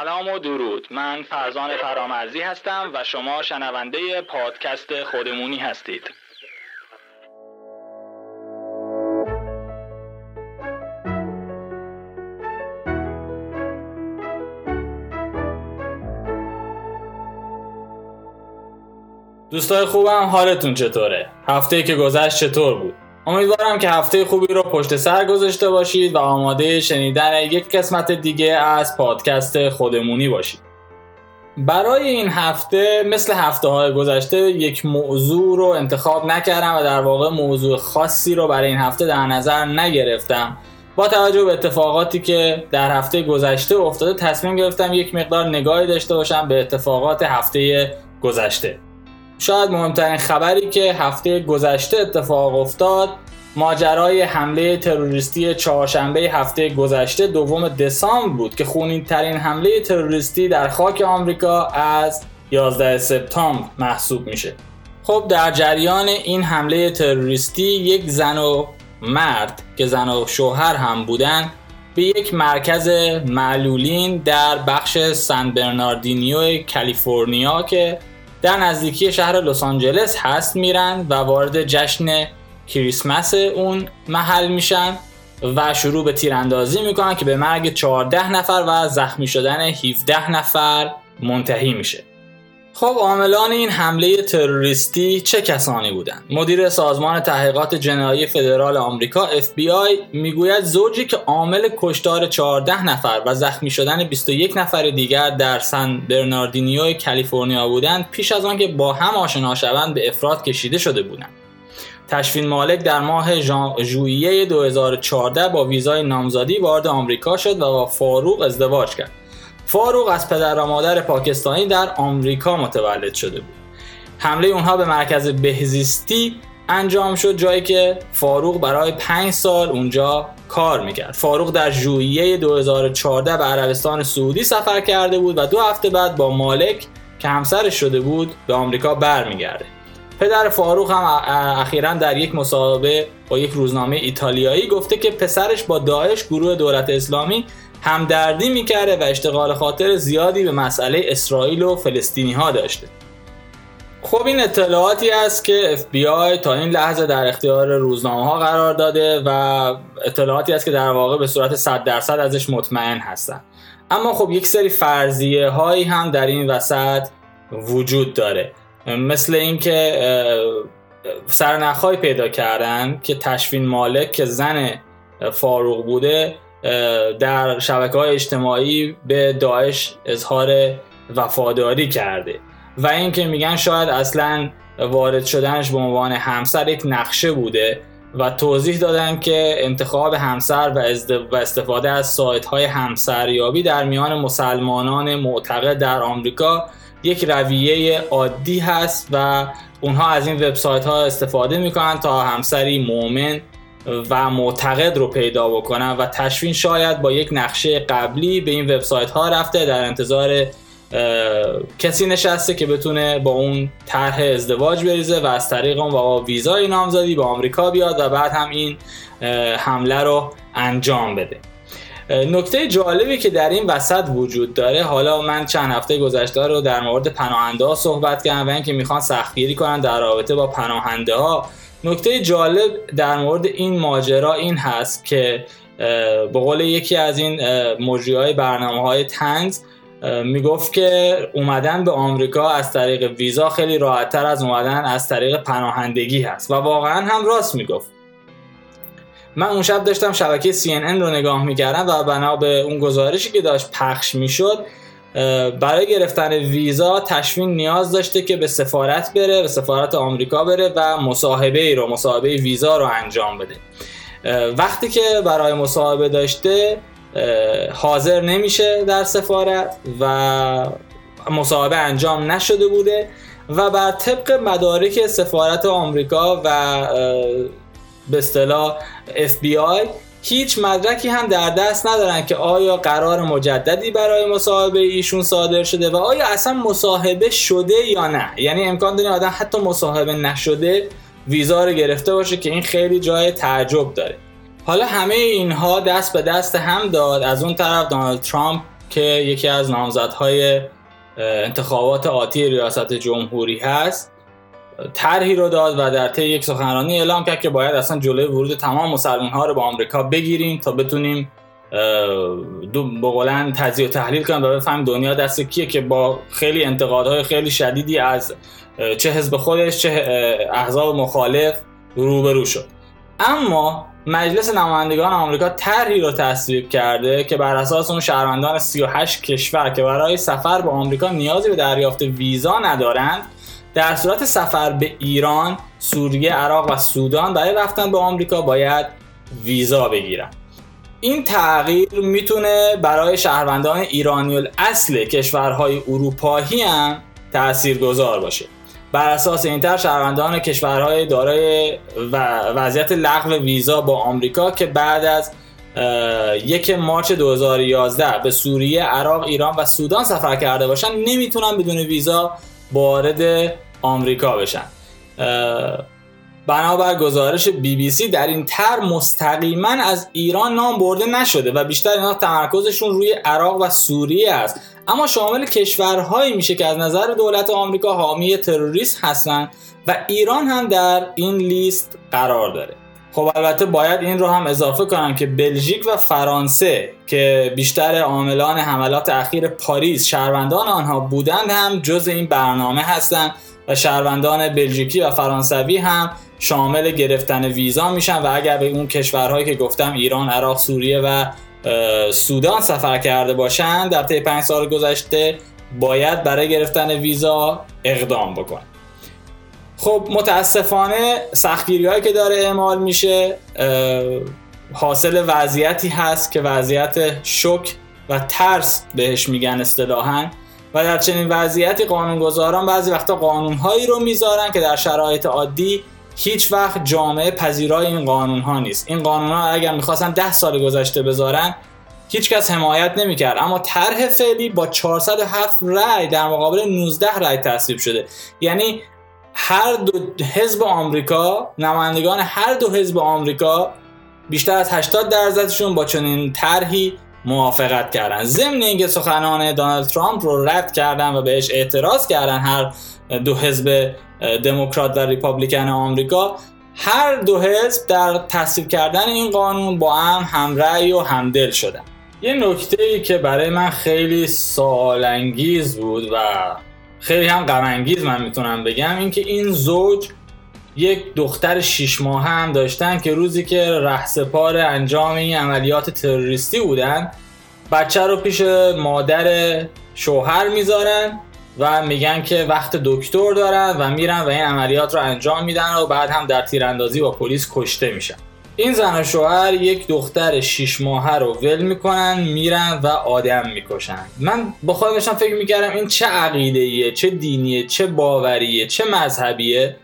سلام و درود من فرزان فرامرزی هستم و شما شنونده پادکست خودمونی هستید دوستای خوبم حالتون چطوره؟ هفته که گذشت چطور بود؟ امیدوارم که هفته خوبی رو پشت سر گذاشته باشید و آماده شنیدن یک قسمت دیگه از پادکست خودمونی باشید. برای این هفته مثل هفته های گذشته یک موضوع رو انتخاب نکردم و در واقع موضوع خاصی رو برای این هفته در نظر نگرفتم با توجه به اتفاقاتی که در هفته گذشته افتاده تصمیم گرفتم یک مقدار نگاهی داشته باشم به اتفاقات هفته گذشته شاید مهمترین خبری که هفته گذشته اتفاق افتاد ماجرای حمله تروریستی چهارشنبه هفته گذشته دوم دسامبر بود که خونین ترین حمله تروریستی در خاک آمریکا از 11 سپتامبر محسوب میشه. خب در جریان این حمله تروریستی یک زن و مرد که زن و شوهر هم بودن به یک مرکز معلولین در بخش سن برناردینیو کالیفرنیا که در نزدیکی شهر لس آنجلس هست میرن و وارد جشن کریسمس اون محل میشن و شروع به تیراندازی می‌کنن که به مرگ 14 نفر و زخمی شدن 17 نفر منتهی میشه. خب عاملان این حمله تروریستی چه کسانی بودند؟ مدیر سازمان تحقیقات جنایی فدرال آمریکا FBI می‌گوید زوجی که عامل کشتار 14 نفر و زخمی شدن 21 نفر دیگر در سن برناردینیو کالیفرنیا بودند پیش از آنکه با هم آشنا شوند به افراد کشیده شده بودند. تشفین مالک در ماه ژوئیه 2014 با ویزای نامزدی وارد آمریکا شد و با فاروق ازدواج کرد. فاروق از پدر و مادر پاکستانی در آمریکا متولد شده بود. حمله اونها به مرکز بهزیستی انجام شد جایی که فاروق برای پنج سال اونجا کار می‌کرد. فاروق در ژوئیه 2014 به عربستان سعودی سفر کرده بود و دو هفته بعد با مالک که همسرش شده بود به آمریکا برمیگرده. پدر فاروق هم اخیرا در یک مصاحبه با یک روزنامه ایتالیایی گفته که پسرش با داعش گروه دولت اسلامی همدردی می‌کرده و اشتغال خاطر زیادی به مسئله اسرائیل و فلسطینی ها داشته. خب این اطلاعاتی است که FBI تا این لحظه در اختیار روزنامه ها قرار داده و اطلاعاتی است که در واقع به صورت 100 درصد ازش مطمئن هستن. اما خب یک سری فرضیه هایی هم در این وسط وجود داره. مثل اینکه سرنخهایی پیدا کردن که تشوین مالک که زن فاروق بوده در شبکه های اجتماعی به داعش اظهار وفاداری کرده و اینکه میگن شاید اصلا وارد شدنش به عنوان همسر یک نقشه بوده و توضیح دادن که انتخاب همسر و استفاده از سایت های همسریابی در میان مسلمانان معتقد در آمریکا یک رویه عادی هست و اونها از این وبسایت ها استفاده می‌کنن تا همسری مؤمن و معتقد رو پیدا بکنن و تشوین شاید با یک نقشه قبلی به این وبسایت ها رفته در انتظار کسی نشسته که بتونه با اون طرح ازدواج بریزه و از طریق اون با ویزای نامزدی به آمریکا بیاد و بعد هم این حمله رو انجام بده. نکته جالبی که در این وسط وجود داره حالا من چند هفته گذشته رو در مورد پناهنده ها صحبت کردم و اینکه می‌خوان سختگیری کنن در رابطه با پناهنده ها نکته جالب در مورد این ماجرا این هست که به قول یکی از این مجری های برنامه های تنز می‌گفت که اومدن به آمریکا از طریق ویزا خیلی راحتتر از اومدن از طریق پناهندگی هست و واقعا هم راست می‌گفت. من اون شب داشتم شبکه CNN رو نگاه می‌کردم و بنا به اون گزارشی که داشت پخش می‌شد برای گرفتن ویزا تشوین نیاز داشته که به سفارت بره به سفارت آمریکا بره و مصاحبه ای رو مصاحبه ویزا رو انجام بده. وقتی که برای مصاحبه داشته حاضر نمیشه در سفارت و مصاحبه انجام نشده بوده و بر طبق مدارک سفارت آمریکا و به اصطلاح FBI هیچ مدرکی هم در دست ندارن که آیا قرار مجددی برای مصاحبه ایشون صادر شده و آیا اصلا مصاحبه شده یا نه. یعنی امکان داره آدم حتی مصاحبه نشده ویزا رو گرفته باشه که این خیلی جای تعجب داره. حالا همه اینها دست به دست هم داد. از اون طرف دونالد ترامپ که یکی از نامزدهای انتخابات آتی ریاست جمهوری هست. طرحی رو داد و در طی یک سخنرانی اعلام کرد که باید اصلا جلوی ورود تمام مسلمان ها رو به آمریکا بگیریم تا بتونیم دو بقولن تجزیه و تحلیل کنیم و بفهمیم دنیا دست کیه که با خیلی انتقادهای خیلی شدیدی از چه حزب خودش چه احزاب مخالف روبرو شد. اما مجلس نمایندگان آمریکا طرحی رو تصویب کرده که بر اساس اون شهروندان 38 کشور که برای سفر به آمریکا نیازی به دریافت ویزا ندارند در صورت سفر به ایران، سوریه، عراق و سودان برای رفتن به آمریکا باید ویزا بگیرن. این تغییر می‌تونه برای شهروندان ایرانی اصل کشورهای اروپایی هم تأثیر گذار باشه. بر اساس این طرح شهروندان کشورهای دارای وضعیت لغو ویزا با آمریکا که بعد از یک مارچ 2011 به سوریه، عراق، ایران و سودان سفر کرده باشن نمی‌تونن بدون ویزا وارد آمریکا بشن. بنابر گزارش بی بی سی در این تر مستقیما از ایران نام برده نشده و بیشتر اینا تمرکزشون روی عراق و سوریه است. اما شامل کشورهایی میشه که از نظر دولت آمریکا حامی تروریست هستند و ایران هم در این لیست قرار داره. خب البته باید این رو هم اضافه کنم که بلژیک و فرانسه که بیشتر عاملان حملات اخیر پاریس شهروندان آنها بودند هم جز این برنامه هستند و شهروندان بلژیکی و فرانسوی هم شامل گرفتن ویزا میشن و اگر به اون کشورهایی که گفتم ایران، عراق، سوریه و سودان سفر کرده باشند در طی پنج سال گذشته باید برای گرفتن ویزا اقدام بکن خب متاسفانه سختگیری هایی که داره اعمال میشه حاصل وضعیتی هست که وضعیت شک و ترس بهش میگن اصطلاحا. و در چنین وضعیتی قانونگذاران بعضی وقتا قانونهایی رو می‌ذارن که در شرایط عادی هیچ وقت جامعه پذیرای این قانون ها نیست. این قانون ها اگر می‌خواستن ده سال گذشته بذارن هیچکس حمایت نمی‌کرد. اما طرح فعلی با 407 رأی در مقابل 19 رأی تصویب شده. یعنی هر دو حزب آمریکا نمایندگان هر دو حزب آمریکا بیشتر از 80 درصدشون با چنین طرحی موافقت کردن. ضمن اینکه سخنان دونالد ترامپ رو رد کردن و بهش اعتراض کردن هر دو حزب دموکرات و ریپابلیکن آمریکا هر دو حزب در تصویب کردن این قانون با هم همرأی و همدل شدن. یه نکته ای که برای من خیلی سالانگیز بود و خیلی هم غمانگیز من می‌تونم بگم اینکه این زوج یک دختر شیش ماه هم داشتن که روزی که رهسپار انجام این عملیات تروریستی بودن بچه رو پیش مادر شوهر می‌ذارن و میگن که وقت دکتر دارن و میرن و این عملیات رو انجام میدن و بعد هم در تیراندازی با پلیس کشته میشن. این زن و شوهر یک دختر شیش ماهه رو ول می‌کنن میرن و آدم می‌کشن. من با خودم فکر می‌کردم این چه عقیده چه دینیه چه باوریه چه مذهبیه.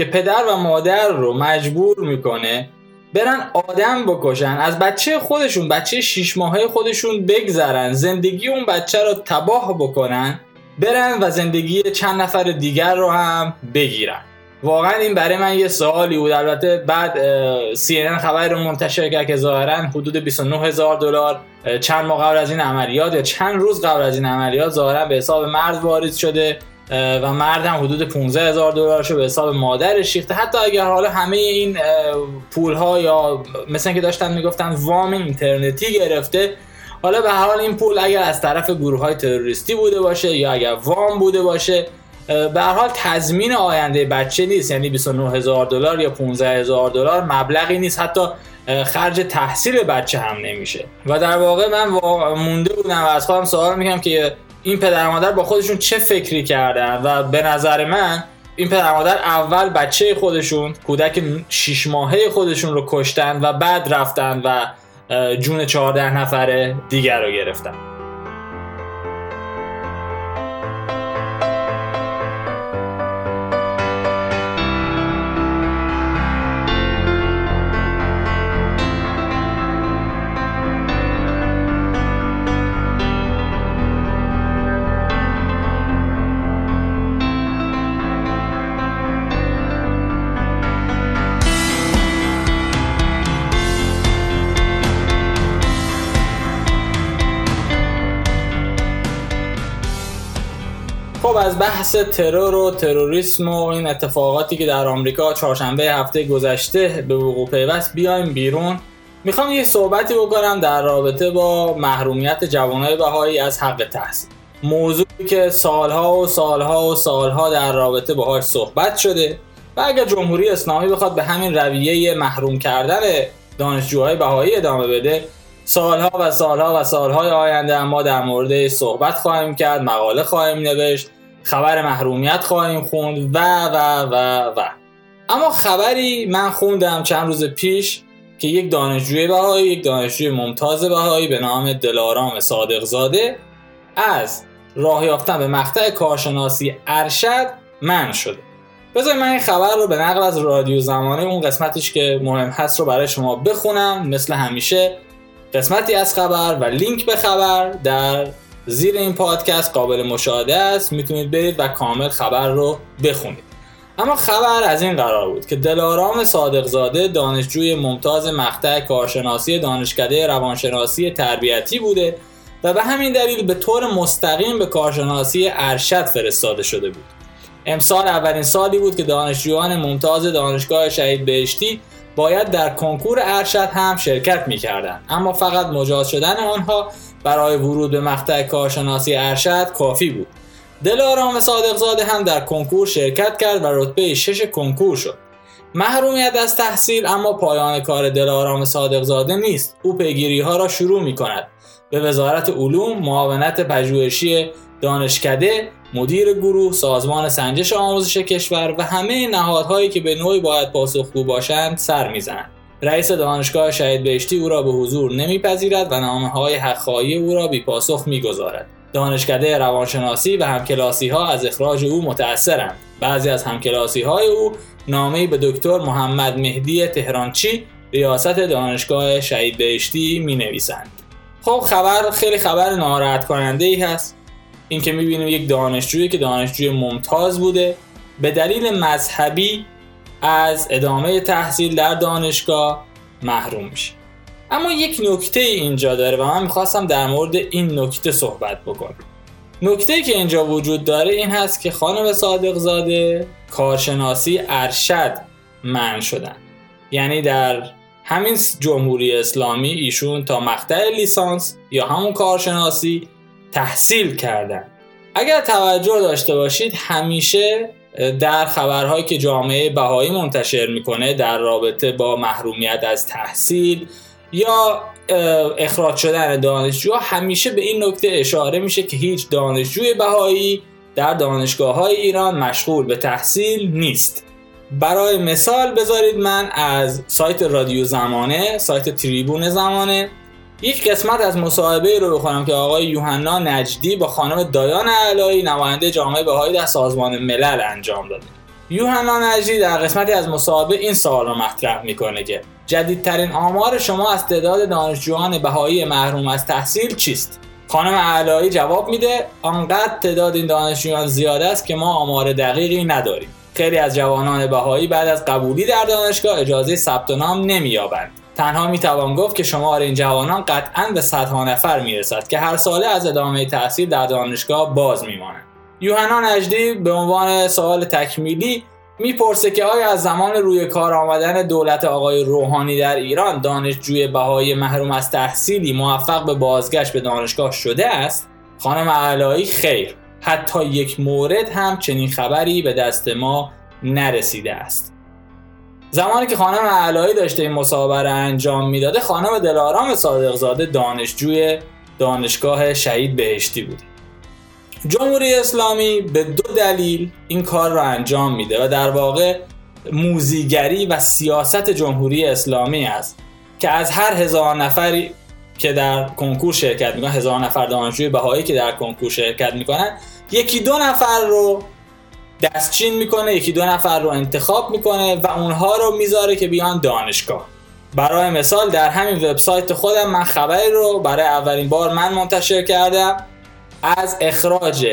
که پدر و مادر رو مجبور می‌کنه برن آدم بکشن از بچه خودشون بچه شیش ماهه خودشون بگذرن زندگی اون بچه رو تباه بکنن برن و زندگی چند نفر دیگر رو هم بگیرن. واقعا این برای من یه سوالی بود. البته بعد CNN خبر رو منتشر کرد که ظاهرا حدود 29 هزار دلار چند ماه قبل از این عملیات یا چند روز قبل از این عملیات ظاهرا به حساب مرد وارد شده. و مرد هم حدود 15 هزار دلار رو به حساب مادرش شیخته حتی اگر حالا همه این پول ها یا مثل که داشتن می‌گفتن وام اینترنتی گرفته حالا به حال این پول اگر از طرف گروه های تروریستی بوده باشه یا اگر وام بوده باشه به حال تضمین آینده بچه نیست. یعنی 29 هزار دلار یا 15 هزار دلار مبلغی نیست. حتی خرج تحصیل بچه هم نمیشه. و در واقع من مونده بودم و از خودم سوال می‌کنم که این پدر مادر با خودشون چه فکری کردن؟ و به نظر من این پدر مادر اول بچه خودشون کودک شیش ماهه خودشون رو کشتن و بعد رفتن و جون 14 نفر دیگر رو گرفتن. از بحث ترور و تروریسم و این اتفاقاتی که در آمریکا چهارشنبه هفته گذشته به وقوع پیوست بیایم بیرون. می‌خوام یه صحبتی بکنم در رابطه با محرومیت جوانای بهایی از حق تحصیل. موضوعی که سالها و سالها و سالها در رابطه باهاش صحبت شده و اگر جمهوری اسلامی بخواد به همین رویه محروم کردن دانشجوهای بهایی ادامه بده سالها و سالها و سالهای آینده ما در مورد صحبت خواهیم کرد مقاله خواهیم نوشت. خبر محرومیت خواهیم خوند و و و و. اما خبری من خوندم چند روز پیش که یک دانشجوی بهایی یک دانشجوی ممتاز بهایی به نام دلارام صادقزاده از راه یافتن به مقطع کارشناسی ارشد من شده. بذار من این خبر رو به نقل از رادیو زمانه اون قسمتش که مهم هست رو برای شما بخونم مثل همیشه قسمتی از خبر و لینک به خبر در زیر این پادکست قابل مشاهده است. می‌تونید برید و کامل خبر رو بخونید. اما خبر از این قرار بود که دلارام صادقزاده دانشجوی ممتاز مقطع کارشناسی دانشکده روانشناسی تربیتی بوده و به همین دلیل به طور مستقیم به کارشناسی ارشد فرستاده شده بود. امسال اولین سالی بود که دانشجویان ممتاز دانشگاه شهید بهشتی باید در کنکور ارشد هم شرکت می کردن. اما فقط مجاز شدن آنها برای ورود به مقطع کارشناسی ارشد کافی بود. دلارام صادقزاده هم در کنکور شرکت کرد و رتبه شش کنکور شد. محرومیت از تحصیل اما پایان کار دلارام صادقزاده نیست. او پیگیری ها را شروع می کند به وزارت علوم معاونت پژوهشی دانشکده مدیر گروه سازمان سنجش آموزش کشور و همه نهادهایی که به نوعی باید پاسخگو باشند سر می‌زنند. رئیس دانشگاه شهید بهشتی او را به حضور نمیپذیرد و نامه های حقخواهی او را بی پاسخ می‌گذارد. دانشکده روانشناسی و همکلاسی ها از اخراج او متأثرند. بعضی از همکلاسی های او نامه به دکتر محمد مهدی تهرانچی ریاست دانشگاه شهید بهشتی می نویسند خب خبر خیلی خبر ناراحت کننده ای هست. اینکه می‌بینیم یک دانشجویی که دانشجوی ممتاز بوده به دلیل مذهبی از ادامه تحصیل در دانشگاه محروم میشه. اما یک نکته اینجا داره و من می‌خواستم در مورد این نکته صحبت بکنم. نکته که اینجا وجود داره این هست که خانم صادق زاده کارشناسی ارشد من شدن. یعنی در همین جمهوری اسلامی ایشون تا مقطع لیسانس یا همون کارشناسی تحصیل کردن. اگر توجه داشته باشید همیشه در خبرهایی که جامعه بهایی منتشر می‌کنه در رابطه با محرومیت از تحصیل یا اخراج شدن دانشجو همیشه به این نکته اشاره میشه که هیچ دانشجوی بهایی در دانشگاه های ایران مشغول به تحصیل نیست. برای مثال بذارید من از سایت رادیو زمانه سایت تریبون زمانه یک قسمت از مصاحبه رو بخونم که آقای یوحنا نجدی با خانم دایان علایی نماینده جامعه بهایی در سازمان ملل انجام داده. یوحنا نجدی در قسمتی از مصاحبه این سوال رو مطرح می‌کنه که جدیدترین آمار شما از تعداد دانشجویان بهایی محروم از تحصیل چیست؟ خانم علایی جواب میده آنقدر تعداد این دانشجویان زیاد است که ما آمار دقیقی نداریم. خیلی از جوانان بهایی بعد از قبولی در دانشگاه اجازه ثبت نام نمییابند. تنها می‌توان گفت که شمار این جوانان قطعا به صدها نفر می‌رسد که هر ساله از ادامه تحصیل در دانشگاه باز میمانند یوحنا نجدی به عنوان سوال تکمیلی می‌پرسه که آیا از زمان روی کار آمدن دولت آقای روحانی در ایران دانشجوی بهایی محروم از تحصیلی موفق به بازگشت به دانشگاه شده است؟ خانم علایی خیر حتی یک مورد هم چنین خبری به دست ما نرسیده است. زمانی که خانم علایی داشته این مسابقه را انجام می‌داده خانم دلارام صادقزاده دانشجوی دانشگاه شهید بهشتی بوده جمهوری اسلامی به دو دلیل این کار را انجام میده و در واقع موزیگری و سیاست جمهوری اسلامی است که از هر هزار نفری که در کنکور شرکت می‌کنن هزار نفر دانشجوی بهایی که در کنکور شرکت می‌کنن یکی دو نفر رو دستچین می‌کنه یکی دو نفر رو انتخاب می‌کنه و اونها رو می‌ذاره که بیان دانشگاه. برای مثال در همین وبسایت خودم من خبری رو برای اولین بار من منتشر کردم. از اخراج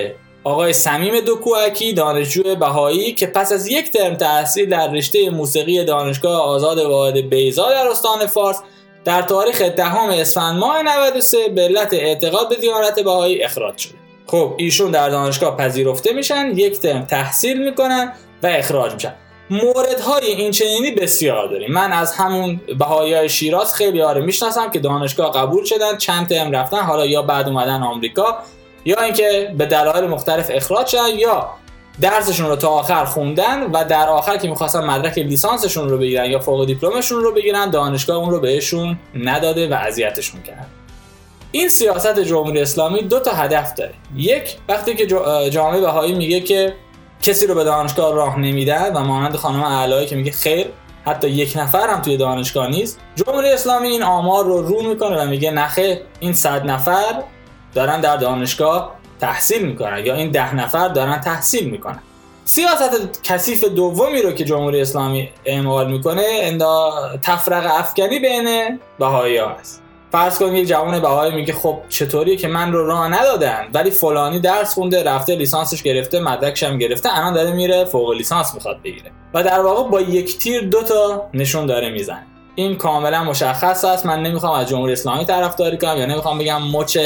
آقای سمیم دوکوهکی دانشجو بهایی که پس از یک ترم تحصیل در رشته موسیقی دانشگاه آزاد واحد بیزا در استان فارس در تاریخ دهم اسفند ماه 93 به علت اعتقاد به دیانت بهایی اخراج شد. خب ایشون در دانشگاه پذیرفته میشن یک ترم تحصیل می‌کنن و اخراج میشن. موردهای این چنینی بسیار داریم. من از همون بهایی شیراز خیلی آره می‌شناسم که دانشگاه قبول شدن چند ترم رفتن حالا یا بعد اومدن آمریکا یا اینکه به دلایل مختلف اخراج شدن یا درسشون رو تا آخر خوندن و در آخر که می‌خواستن مدرک لیسانسشون رو بگیرن یا فوق دیپلمشون رو بگیرن دانشگاه اون رو بهشون نداده و اذیتشون کرد این سیاست جمهوری اسلامی دو تا هدف داره. یک وقتی که جامعه بهایی میگه که کسی رو به دانشگاه راه نمیدن و مانند خانم علایی که میگه خیر حتی یک نفر هم توی دانشگاه نیست جمهوری اسلامی این آمار رو رو می‌کنه و میگه نخه این صد نفر دارن در دانشگاه تحصیل می‌کنن یا این ده نفر دارن تحصیل می‌کنن. سیاست کثیف دومی رو که جمهوری اسلامی اعمال می‌کنه اندا تفرق افکنی بین بهایی ها هست فرض کنید یک جوان بهایی میگه خب چطوریه که من رو راه ندادن ولی فلانی درس خونده رفته لیسانسش گرفته مدرکش هم گرفته الان داره میره فوق لیسانس می‌خواد بگیره. و در واقع با یک تیر دو تا نشون داره می‌زنه. این کاملا مشخص است. من نمی‌خوام از جمهوری اسلامی طرفداری کنم یا نمی‌خوام بگم مچ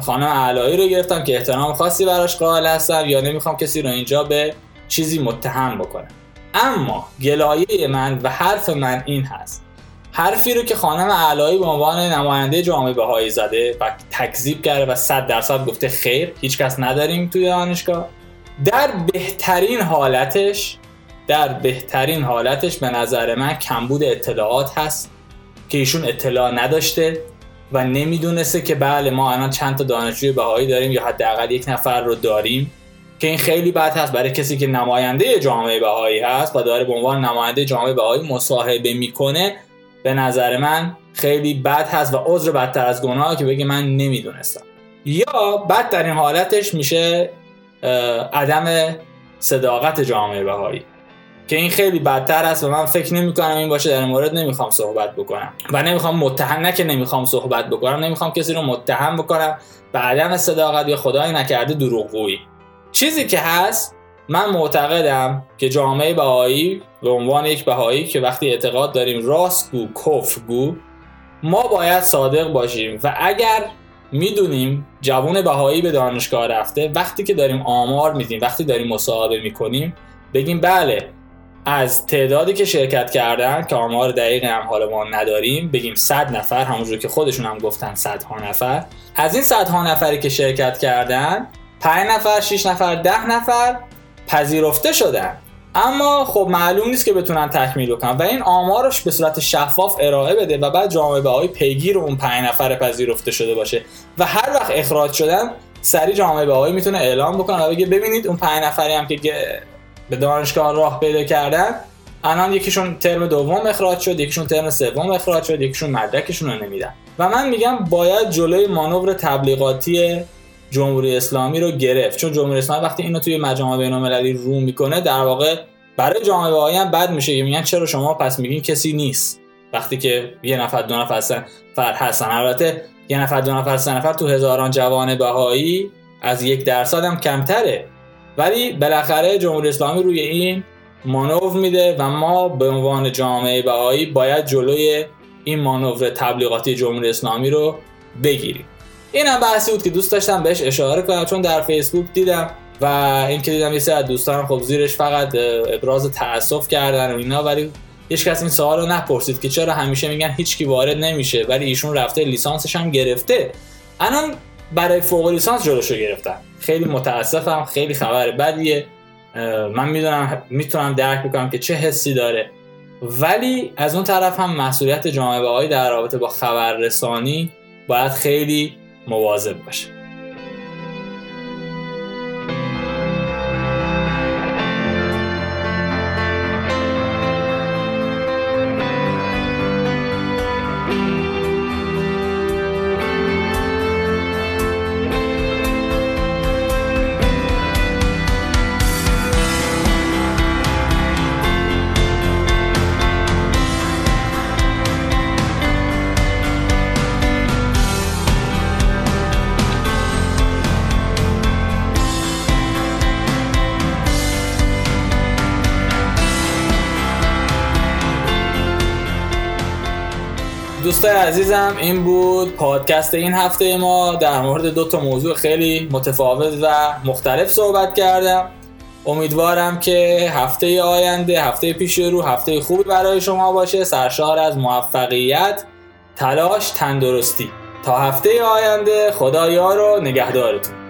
خانم علایی رو گرفتم که احترام خاصی براش قائل هستم یا نمی‌خوام کسی رو اینجا به چیزی متهم بکنم. اما گلایه من و حرف من این هست. حرفی رو که خانم علایی به عنوان نماینده جامعه بهایی زده و تکذیب کرده و 100 درصد گفته خیر هیچ کس نداریم توی دانشگاه. در بهترین حالتش در بهترین حالتش به نظر من کمبود اطلاعات هست که ایشون اطلاع نداشته و نمی‌دونسته که بله ما الان چند تا دانشجوی بهایی داریم یا حداقل یک نفر رو داریم که این خیلی بد هست. برای کسی که نماینده جامعه بهایی هست و داره به عنوان نماینده جامعه بهایی مصاحبه می‌کنه به نظر من خیلی بد هست و عذر بدتر از گناه که بگه من نمی‌دونستم. یا بدترین حالتش میشه عدم صداقت جامعه بهایی که این خیلی بدتر است و من فکر نمی کنم این باشه در این مورد نمی‌خوام صحبت بکنم و نمی‌خوام متهم نه که نمی‌خوام صحبت بکنم نمی‌خوام کسی رو متهم بکنم به عدم صداقت یا خدای نکرده دروغگویی. چیزی که هست من معتقدم که جامعه بهایی به عنوان یک بهایی که وقتی اعتقاد داریم راست گو ما باید صادق باشیم و اگر می‌دونیم جوون بهایی به دانشگاه رفته وقتی که داریم آمار میدیم وقتی داریم مصاحبه می‌کنیم بگیم بله از تعدادی که شرکت کردن که آمار دقیق هم حالا ما نداریم بگیم 100 نفر همونجور که خودشون هم گفتن 100 ها نفر. از این 100 ها نفری که شرکت کردن 5 نفر 6 نفر 10 نفر پذیرفته شدن. اما خب معلوم نیست که بتونن تکمیل بکنن و این آمارش به صورت شفاف ارائه بده و بعد جامعه بهایی پیگیر اون 5 نفر پذیرفته شده باشه و هر وقت اخراج شدن سری جامعه بهایی می‌تونه اعلام بکنه و بگه ببینید اون 5 نفری هم که به دانشگاه راه پیدا کردن الان یکیشون ترم دوم اخراج شد یکیشون ترم سوم اخراج شد یکیشون مدرکشون رو نمیدن. و من میگم باید جلوی مانور تبلیغاتی جمهوری اسلامی رو گرفت. چون جمهوری اسلامی وقتی اینو توی مجامع بین‌المللی رو می‌کنه در واقع برای جامعه هم بد میشه میگن چرا شما پس میگین کسی نیست. وقتی که یه نفر دو نفر سن فر هستن. البته یه نفر دو نفر سه نفر تو هزاران جوان بهایی از یک درصد هم کمتره. ولی بالاخره جمهوری اسلامی روی این مانور میده و ما به عنوان جامعه بهایی باید جلوی این مانور تبلیغاتی جمهوری اسلامی رو بگیریم. این هم بحثی بود که دوست داشتم بهش اشاره کنم چون در فیسبوک دیدم و اینکه دیدم یه سری از دوستان خب زیرش فقط ابراز تاسف کردن و اینا ولی هیچ کس این سوال رو نپرسید که چرا همیشه میگن هیچکی وارد نمیشه ولی ایشون رفته لیسانسش هم گرفته. الان برای فوق لیسانس جلوشو گرفتن. خیلی متاسفم خیلی خبر بدیه. من می‌دونم می‌تونم درک بکنم که چه حسی داره. ولی از اون طرف هم مسئولیت جامعه بهایی در رابطه با خبررسانی باید خیلی مواظب باشه دوستای عزیزم این بود پادکست این هفته ما. در مورد دو تا موضوع خیلی متفاوت و مختلف صحبت کردم. امیدوارم که هفته آینده هفته پیش رو هفته خوبی برای شما باشه. سرشار از موفقیت تلاش تندرستی. تا هفته آینده خدایا رو نگهدارتون.